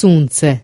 Sunce